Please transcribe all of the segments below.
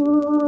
Ooh.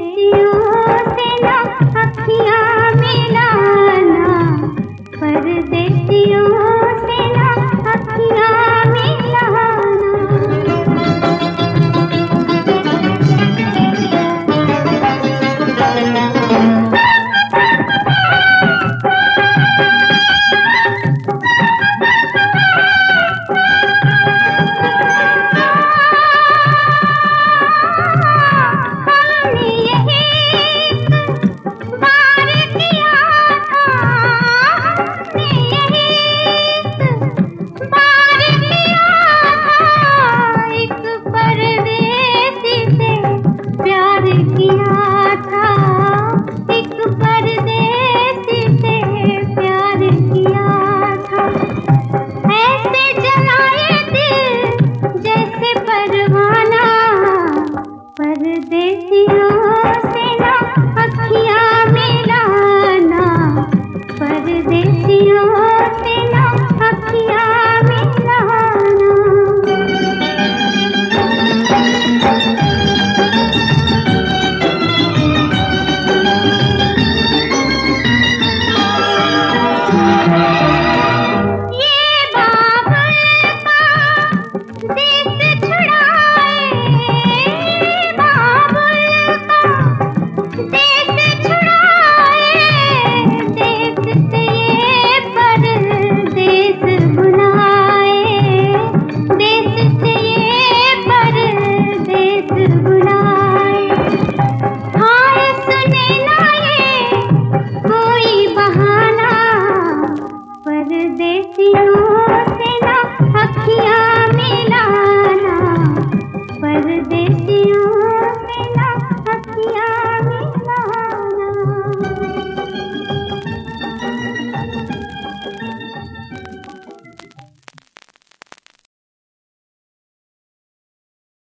से ना अखियाँ